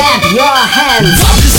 clap your hands.